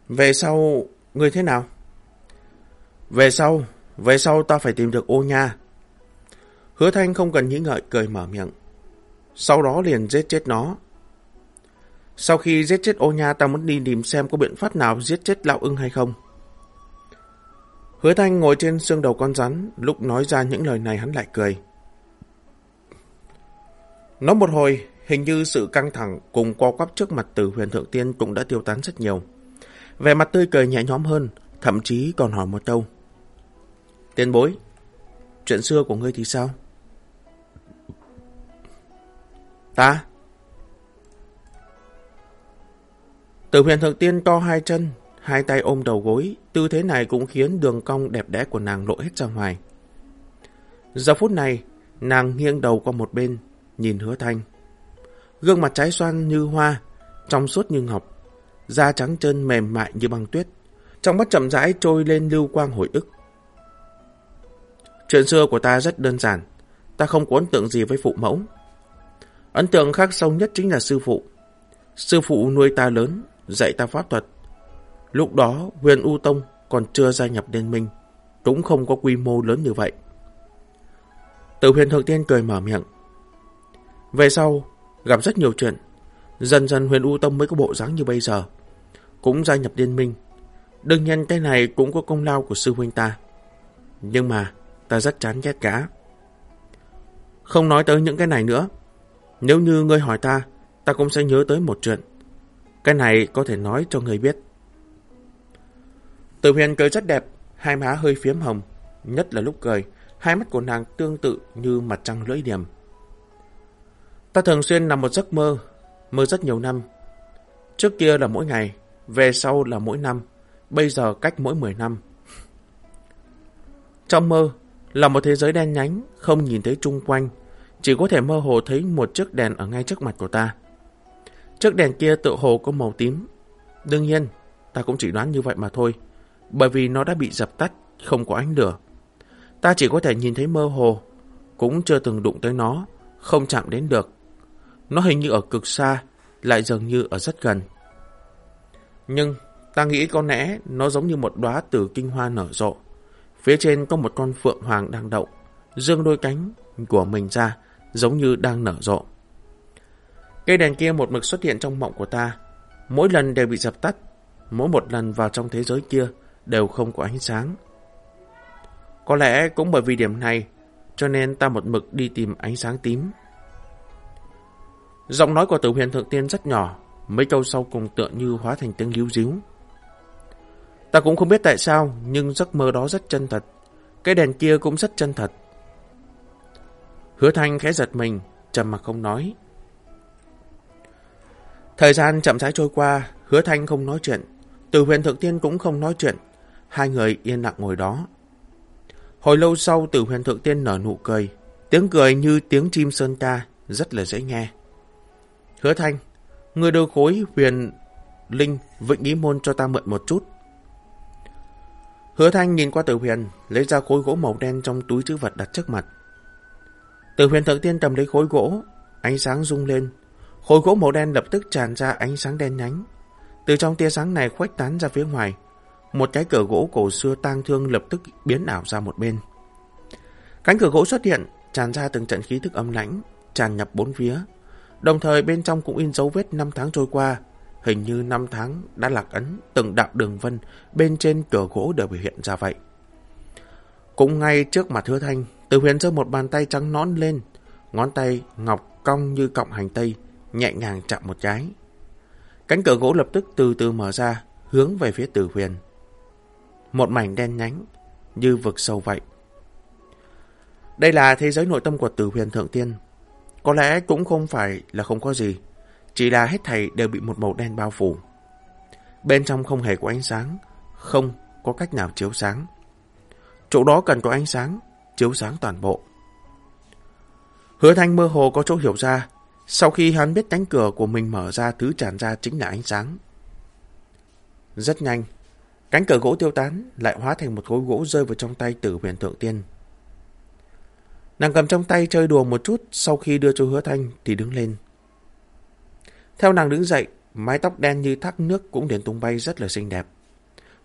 Về sau, người thế nào? Về sau, về sau ta phải tìm được ô nha. Hứa thanh không cần nghĩ ngợi cười mở miệng. Sau đó liền giết chết nó. Sau khi giết chết ô nha ta muốn đi tìm xem có biện pháp nào giết chết lão ưng hay không. Hứa thanh ngồi trên xương đầu con rắn, lúc nói ra những lời này hắn lại cười. Nói một hồi, hình như sự căng thẳng cùng co quắp trước mặt từ huyền thượng tiên cũng đã tiêu tán rất nhiều. Về mặt tươi cười nhẹ nhõm hơn, thậm chí còn hỏi một câu. Tiên bối, chuyện xưa của ngươi thì sao? Ta? Từ huyền thượng tiên to hai chân, hai tay ôm đầu gối, tư thế này cũng khiến đường cong đẹp đẽ của nàng lộ hết ra ngoài. Giờ phút này, nàng nghiêng đầu qua một bên, nhìn hứa thanh. Gương mặt trái xoan như hoa, trong suốt như ngọc, da trắng chân mềm mại như băng tuyết. Trong mắt chậm rãi trôi lên lưu quang hồi ức. Chuyện xưa của ta rất đơn giản, ta không có ấn tượng gì với phụ mẫu. Ấn tượng khác sâu nhất chính là sư phụ. Sư phụ nuôi ta lớn, dạy ta pháp thuật. Lúc đó huyền U Tông còn chưa gia nhập liên minh, cũng không có quy mô lớn như vậy. Từ huyền thượng tiên cười mở miệng. Về sau, gặp rất nhiều chuyện, dần dần huyền U Tông mới có bộ dáng như bây giờ. Cũng gia nhập liên minh. Đương nhiên cái này cũng có công lao của sư huynh ta. Nhưng mà, ta rất chán ghét cả. Không nói tới những cái này nữa. Nếu như ngươi hỏi ta, ta cũng sẽ nhớ tới một chuyện. Cái này có thể nói cho ngươi biết. Từ huyền cười rất đẹp, hai má hơi phiếm hồng. Nhất là lúc cười, hai mắt của nàng tương tự như mặt trăng lưỡi điểm. Ta thường xuyên nằm một giấc mơ, mơ rất nhiều năm. Trước kia là mỗi ngày, về sau là mỗi năm, bây giờ cách mỗi 10 năm. Trong mơ là một thế giới đen nhánh, không nhìn thấy chung quanh, chỉ có thể mơ hồ thấy một chiếc đèn ở ngay trước mặt của ta. Chiếc đèn kia tự hồ có màu tím. Đương nhiên, ta cũng chỉ đoán như vậy mà thôi, bởi vì nó đã bị dập tắt, không có ánh lửa. Ta chỉ có thể nhìn thấy mơ hồ, cũng chưa từng đụng tới nó, không chạm đến được. Nó hình như ở cực xa, lại dường như ở rất gần. Nhưng ta nghĩ có lẽ nó giống như một đóa tử kinh hoa nở rộ. Phía trên có một con phượng hoàng đang đậu, dương đôi cánh của mình ra, giống như đang nở rộ. Cây đèn kia một mực xuất hiện trong mộng của ta, mỗi lần đều bị dập tắt, mỗi một lần vào trong thế giới kia đều không có ánh sáng. Có lẽ cũng bởi vì điểm này, cho nên ta một mực đi tìm ánh sáng tím. Giọng nói của tử huyền thượng tiên rất nhỏ, mấy câu sau cùng tựa như hóa thành tiếng líu díu. Ta cũng không biết tại sao, nhưng giấc mơ đó rất chân thật. Cái đèn kia cũng rất chân thật. Hứa thanh khẽ giật mình, trầm mặc không nói. Thời gian chậm rãi trôi qua, hứa thanh không nói chuyện. Từ huyền thượng tiên cũng không nói chuyện. Hai người yên lặng ngồi đó. Hồi lâu sau, từ huyền thượng tiên nở nụ cười. Tiếng cười như tiếng chim sơn ca, rất là dễ nghe. Hứa thanh, người đưa khối huyền linh vịnh ý môn cho ta mượn một chút. Hứa thanh nhìn qua tử huyền, lấy ra khối gỗ màu đen trong túi chữ vật đặt trước mặt. Từ huyền thượng tiên cầm lấy khối gỗ, ánh sáng rung lên. Khối gỗ màu đen lập tức tràn ra ánh sáng đen nhánh. Từ trong tia sáng này khuếch tán ra phía ngoài. Một cái cửa gỗ cổ xưa tang thương lập tức biến ảo ra một bên. Cánh cửa gỗ xuất hiện, tràn ra từng trận khí thức âm lãnh, tràn nhập bốn phía. Đồng thời bên trong cũng in dấu vết năm tháng trôi qua. Hình như năm tháng đã lạc ấn từng đạo đường vân bên trên cửa gỗ đều biểu hiện ra vậy. Cũng ngay trước mặt hứa thanh, từ huyền giơ một bàn tay trắng nón lên, ngón tay ngọc cong như cọng hành tây, nhẹ nhàng chạm một cái. Cánh cửa gỗ lập tức từ từ mở ra, hướng về phía từ huyền. Một mảnh đen nhánh, như vực sâu vậy. Đây là thế giới nội tâm của từ huyền thượng tiên. Có lẽ cũng không phải là không có gì, chỉ là hết thảy đều bị một màu đen bao phủ. Bên trong không hề có ánh sáng, không có cách nào chiếu sáng. Chỗ đó cần có ánh sáng, chiếu sáng toàn bộ. Hứa thanh mơ hồ có chỗ hiểu ra, sau khi hắn biết cánh cửa của mình mở ra thứ tràn ra chính là ánh sáng. Rất nhanh, cánh cửa gỗ tiêu tán lại hóa thành một khối gỗ rơi vào trong tay tử huyền thượng tiên. Nàng cầm trong tay chơi đùa một chút sau khi đưa cho hứa thanh thì đứng lên. Theo nàng đứng dậy, mái tóc đen như thác nước cũng đến tung bay rất là xinh đẹp.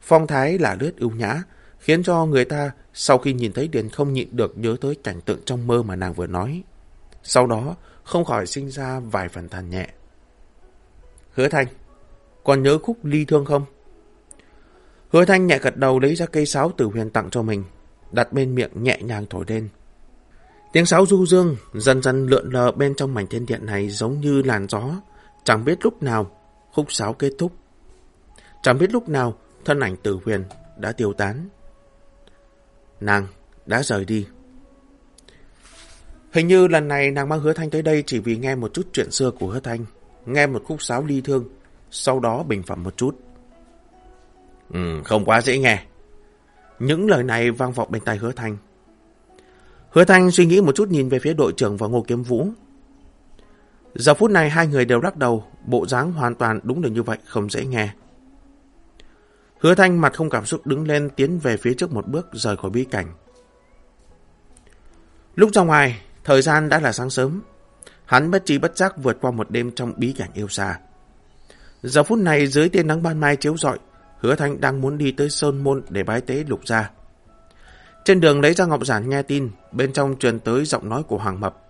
Phong thái là lướt ưu nhã, khiến cho người ta sau khi nhìn thấy Điền không nhịn được nhớ tới cảnh tượng trong mơ mà nàng vừa nói. Sau đó, không khỏi sinh ra vài phần than nhẹ. Hứa Thanh, còn nhớ khúc ly thương không? Hứa Thanh nhẹ gật đầu lấy ra cây sáo từ huyền tặng cho mình, đặt bên miệng nhẹ nhàng thổi lên. Tiếng sáo du dương dần dần lượn lờ bên trong mảnh thiên điện này giống như làn gió, chẳng biết lúc nào khúc sáo kết thúc. Chẳng biết lúc nào thân ảnh tử huyền đã tiêu tán. Nàng đã rời đi. Hình như lần này nàng mang hứa thanh tới đây chỉ vì nghe một chút chuyện xưa của hứa thanh, nghe một khúc sáo ly thương, sau đó bình phẩm một chút. Ừ, không quá dễ nghe. Những lời này vang vọng bên tai hứa thanh. Hứa thanh suy nghĩ một chút nhìn về phía đội trưởng và Ngô Kiếm Vũ. Giờ phút này hai người đều lắc đầu, bộ dáng hoàn toàn đúng là như vậy, không dễ nghe. Hứa thanh mặt không cảm xúc đứng lên tiến về phía trước một bước rời khỏi bí cảnh. Lúc ra ngoài, thời gian đã là sáng sớm. Hắn bất trí bất giác vượt qua một đêm trong bí cảnh yêu xa. Giờ phút này dưới tia nắng ban mai chiếu rọi, hứa thanh đang muốn đi tới Sơn Môn để bái tế lục gia. Trên đường lấy ra ngọc giản nghe tin, bên trong truyền tới giọng nói của Hoàng Mập.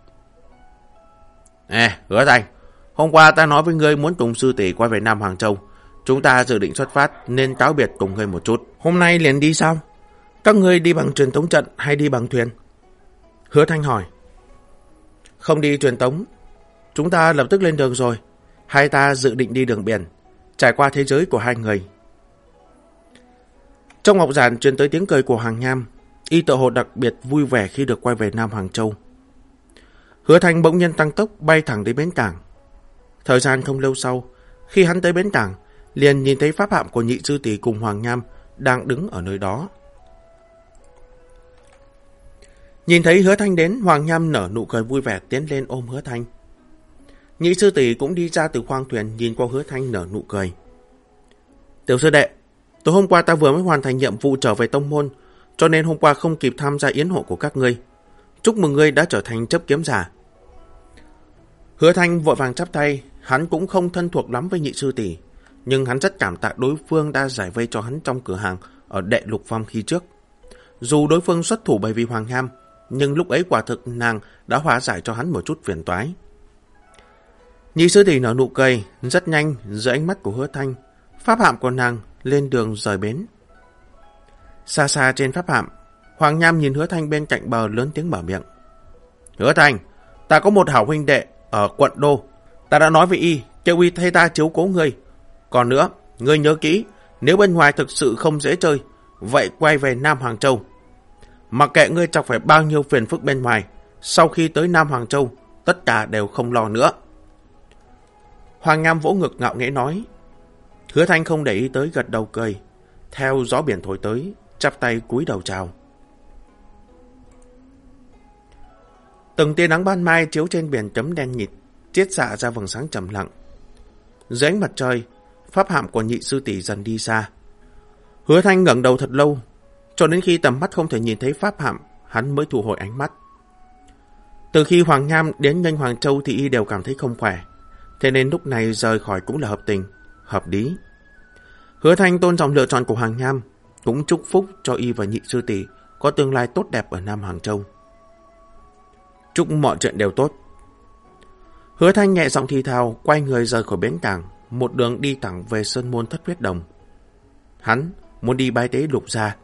Nè, hứa thanh, hôm qua ta nói với ngươi muốn Tùng Sư Tỷ quay về Nam Hoàng Châu. Chúng ta dự định xuất phát nên cáo biệt cùng ngươi một chút. Hôm nay liền đi sao? Các ngươi đi bằng truyền tống trận hay đi bằng thuyền? Hứa Thanh hỏi. Không đi truyền tống. Chúng ta lập tức lên đường rồi. Hai ta dự định đi đường biển, trải qua thế giới của hai người. Trong ngọc giản truyền tới tiếng cười của Hàng Nham, y tự hồ đặc biệt vui vẻ khi được quay về Nam Hoàng Châu. Hứa Thanh bỗng nhiên tăng tốc bay thẳng đến bến cảng. Thời gian không lâu sau, khi hắn tới bến cảng, liền nhìn thấy pháp hạm của nhị sư tỷ cùng Hoàng Nham đang đứng ở nơi đó. Nhìn thấy hứa thanh đến, Hoàng Nham nở nụ cười vui vẻ tiến lên ôm hứa thanh. Nhị sư tỷ cũng đi ra từ khoang thuyền nhìn qua hứa thanh nở nụ cười. Tiểu sư đệ, tối hôm qua ta vừa mới hoàn thành nhiệm vụ trở về tông môn, cho nên hôm qua không kịp tham gia yến hội của các ngươi. Chúc mừng ngươi đã trở thành chấp kiếm giả. Hứa thanh vội vàng chắp tay, hắn cũng không thân thuộc lắm với nhị sư tỷ, nhưng hắn rất cảm tạ đối phương đã giải vây cho hắn trong cửa hàng ở đệ lục phong khi trước. Dù đối phương xuất thủ bởi vì Hoàng Nham, nhưng lúc ấy quả thực nàng đã hóa giải cho hắn một chút phiền toái. Nhị sư tỷ nở nụ cười, rất nhanh dưới ánh mắt của hứa thanh, pháp hạm của nàng lên đường rời bến. Xa xa trên pháp hạm, Hoàng Nham nhìn hứa thanh bên cạnh bờ lớn tiếng mở miệng. Hứa thanh, ta có một hảo huynh đệ ở quận Đô. Ta đã nói với y, kêu y thay ta chiếu cố ngươi. Còn nữa, ngươi nhớ kỹ, nếu bên ngoài thực sự không dễ chơi, vậy quay về Nam Hoàng Châu. Mặc kệ ngươi chọc phải bao nhiêu phiền phức bên ngoài, sau khi tới Nam Hoàng Châu, tất cả đều không lo nữa. Hoàng Nam vỗ ngực ngạo nghễ nói. Hứa Thanh không để ý tới gật đầu cười. Theo gió biển thổi tới, chắp tay cúi đầu chào. Từng tia nắng ban mai chiếu trên biển chấm đen nhịt, chiết xạ ra vầng sáng trầm lặng. Dưới ánh mặt trời, pháp hạm của nhị sư tỷ dần đi xa. Hứa Thanh ngẩng đầu thật lâu, cho đến khi tầm mắt không thể nhìn thấy pháp hạm, hắn mới thu hồi ánh mắt. Từ khi Hoàng Nham đến nhanh Hoàng Châu thì y đều cảm thấy không khỏe. Thế nên lúc này rời khỏi cũng là hợp tình, hợp lý. Hứa Thanh tôn trọng lựa chọn của Hoàng Nham, cũng chúc phúc cho y và nhị sư tỷ có tương lai tốt đẹp ở Nam Hoàng Châu. Chúc mọi chuyện đều tốt. Hứa Thanh nhẹ giọng thì thào, quay người rời khỏi bến cảng, một đường đi thẳng về Sơn Môn Thất Huyết Đồng. Hắn muốn đi bái tế lục gia.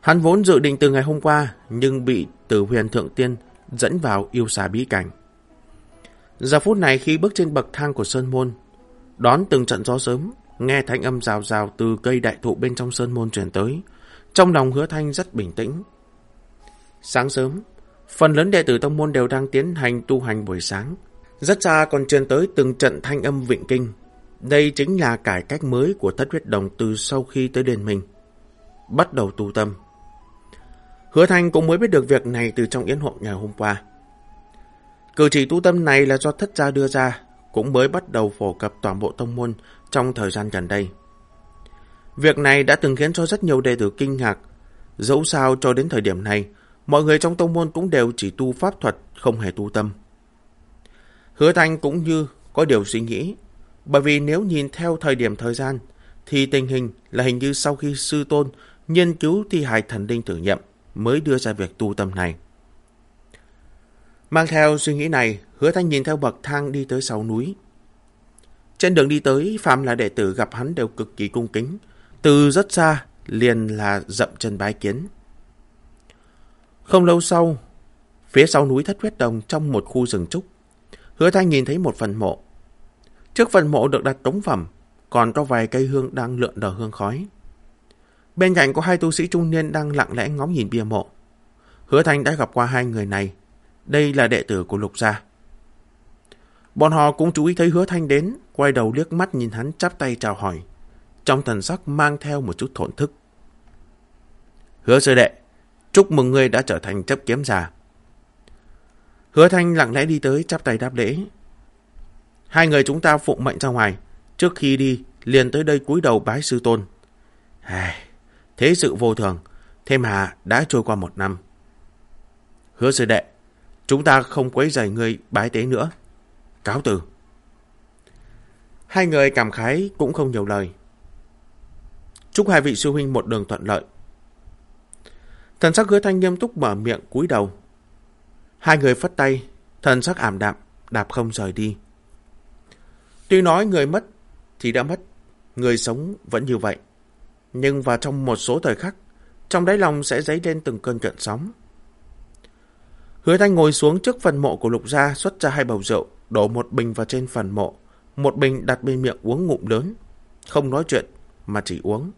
Hắn vốn dự định từ ngày hôm qua, nhưng bị tử huyền thượng tiên dẫn vào yêu xà bí cảnh. Giờ phút này khi bước trên bậc thang của Sơn Môn, đón từng trận gió sớm, nghe thanh âm rào rào từ cây đại thụ bên trong Sơn Môn truyền tới, trong lòng hứa thanh rất bình tĩnh. Sáng sớm, phần lớn đệ tử tông môn đều đang tiến hành tu hành buổi sáng. Rất xa còn truyền tới từng trận thanh âm vịnh kinh. Đây chính là cải cách mới của thất huyết đồng từ sau khi tới đền mình. Bắt đầu tu tâm. Hứa Thanh cũng mới biết được việc này từ trong yến hội ngày hôm qua. Cử chỉ tu tâm này là do thất gia đưa ra, cũng mới bắt đầu phổ cập toàn bộ tông môn trong thời gian gần đây. Việc này đã từng khiến cho rất nhiều đệ tử kinh ngạc. Dẫu sao cho đến thời điểm này, mọi người trong tông môn cũng đều chỉ tu pháp thuật, không hề tu tâm. Hứa Thanh cũng như có điều suy nghĩ, bởi vì nếu nhìn theo thời điểm thời gian, thì tình hình là hình như sau khi sư tôn nghiên cứu thi hài thần đinh thử nghiệm mới đưa ra việc tu tâm này. Mang theo suy nghĩ này, hứa thanh nhìn theo bậc thang đi tới sau núi. Trên đường đi tới, Phạm là đệ tử gặp hắn đều cực kỳ cung kính. Từ rất xa, liền là dậm chân bái kiến. Không lâu sau, phía sau núi thất huyết đồng trong một khu rừng trúc, hứa thanh nhìn thấy một phần mộ. Trước phần mộ được đặt trống phẩm, còn có vài cây hương đang lượn đờ hương khói. Bên cạnh có hai tu sĩ trung niên đang lặng lẽ ngóng nhìn bia mộ. Hứa Thanh đã gặp qua hai người này. Đây là đệ tử của Lục Gia. Bọn họ cũng chú ý thấy Hứa Thanh đến, quay đầu liếc mắt nhìn hắn chắp tay chào hỏi. Trong thần sắc mang theo một chút thổn thức. Hứa sư đệ, chúc mừng ngươi đã trở thành chấp kiếm già. Hứa Thanh lặng lẽ đi tới chắp tay đáp lễ. Hai người chúng ta phụng mệnh ra ngoài, trước khi đi liền tới đây cúi đầu bái sư tôn. Ai... Thế sự vô thường, thêm mà đã trôi qua một năm. Hứa sư đệ, chúng ta không quấy rầy ngươi bái tế nữa. Cáo từ. Hai người cảm khái cũng không nhiều lời. Chúc hai vị sư huynh một đường thuận lợi. Thần sắc hứa thanh nghiêm túc mở miệng cúi đầu. Hai người phất tay, thần sắc ảm đạm, đạp không rời đi. Tuy nói người mất thì đã mất, người sống vẫn như vậy. Nhưng vào trong một số thời khắc, trong đáy lòng sẽ dấy lên từng cơn trận sóng. Hứa Thanh ngồi xuống trước phần mộ của Lục Gia xuất ra hai bầu rượu, đổ một bình vào trên phần mộ, một bình đặt bên miệng uống ngụm lớn, không nói chuyện mà chỉ uống.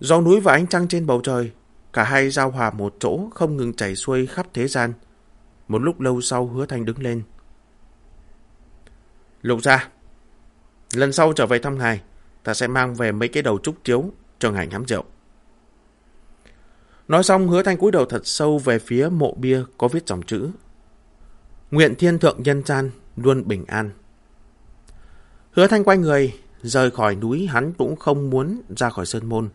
Do núi và ánh trăng trên bầu trời, cả hai giao hòa một chỗ không ngừng chảy xuôi khắp thế gian. Một lúc lâu sau Hứa Thanh đứng lên. Lục ra lần sau trở về thăm ngài, ta sẽ mang về mấy cái đầu trúc chiếu cho ngài ngắm rượu. Nói xong hứa thanh cúi đầu thật sâu về phía mộ bia có viết dòng chữ. Nguyện thiên thượng nhân gian luôn bình an. Hứa thanh quay người, rời khỏi núi hắn cũng không muốn ra khỏi sơn môn,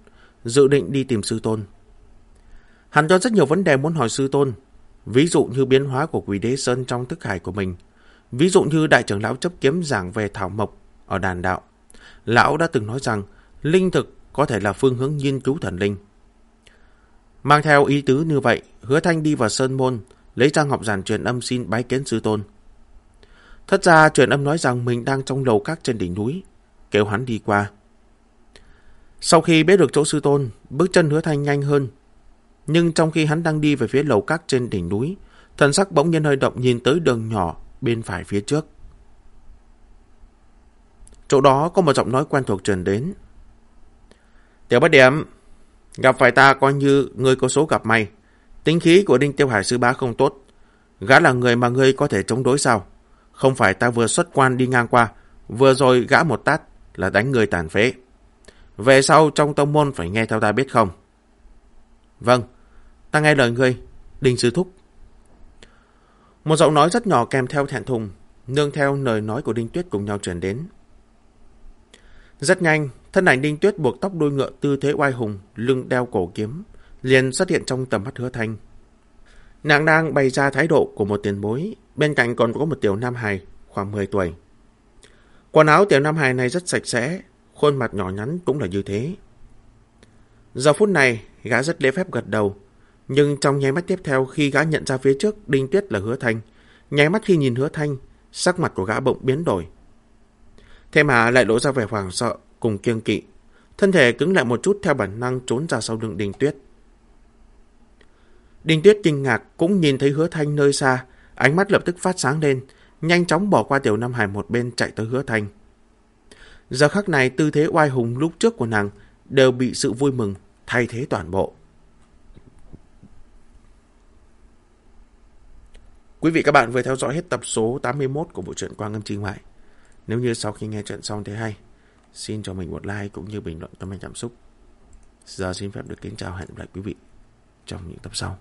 dự định đi tìm sư tôn. Hắn cho rất nhiều vấn đề muốn hỏi sư tôn, ví dụ như biến hóa của quỷ đế sơn trong thức hải của mình, ví dụ như đại trưởng lão chấp kiếm giảng về thảo mộc ở đàn đạo, Lão đã từng nói rằng linh thực có thể là phương hướng nghiên cứu thần linh. Mang theo ý tứ như vậy, hứa thanh đi vào sơn môn, lấy trang học giản truyền âm xin bái kiến sư tôn. Thật ra truyền âm nói rằng mình đang trong lầu các trên đỉnh núi, kêu hắn đi qua. Sau khi biết được chỗ sư tôn, bước chân hứa thanh nhanh hơn. Nhưng trong khi hắn đang đi về phía lầu các trên đỉnh núi, thần sắc bỗng nhiên hơi động nhìn tới đường nhỏ bên phải phía trước. Chỗ đó có một giọng nói quen thuộc truyền đến. Tiểu bất điểm, gặp phải ta coi như người có số gặp may. Tính khí của Đinh Tiêu Hải Sư Bá không tốt. Gã là người mà ngươi có thể chống đối sao? Không phải ta vừa xuất quan đi ngang qua, vừa rồi gã một tát là đánh người tàn phế. Về sau trong tông môn phải nghe theo ta biết không? Vâng, ta nghe lời ngươi, Đinh Sư Thúc. Một giọng nói rất nhỏ kèm theo thẹn thùng, nương theo lời nói của Đinh Tuyết cùng nhau truyền đến. Rất nhanh, thân ảnh Đinh Tuyết buộc tóc đuôi ngựa tư thế oai hùng, lưng đeo cổ kiếm, liền xuất hiện trong tầm mắt hứa thanh. Nàng đang bày ra thái độ của một tiền bối, bên cạnh còn có một tiểu nam hài khoảng 10 tuổi. Quần áo tiểu nam hài này rất sạch sẽ, khuôn mặt nhỏ nhắn cũng là như thế. Giờ phút này, gã rất lễ phép gật đầu, nhưng trong nháy mắt tiếp theo khi gã nhận ra phía trước Đinh Tuyết là hứa thanh, nháy mắt khi nhìn hứa thanh, sắc mặt của gã bỗng biến đổi. Thế mà lại lộ ra vẻ hoảng sợ cùng kiêng kỵ, thân thể cứng lại một chút theo bản năng trốn ra sau lưng Đinh Tuyết. Đinh Tuyết kinh ngạc cũng nhìn thấy hứa thanh nơi xa, ánh mắt lập tức phát sáng lên, nhanh chóng bỏ qua tiểu Nam Hải một bên chạy tới hứa thanh. Giờ khắc này tư thế oai hùng lúc trước của nàng đều bị sự vui mừng thay thế toàn bộ. Quý vị các bạn vừa theo dõi hết tập số 81 của bộ truyện Quang Âm Trinh Ngoại. Nếu như sau khi nghe chuyện xong thấy hay, xin cho mình một like cũng như bình luận comment cảm xúc. Giờ xin phép được kính chào hẹn gặp lại quý vị trong những tập sau.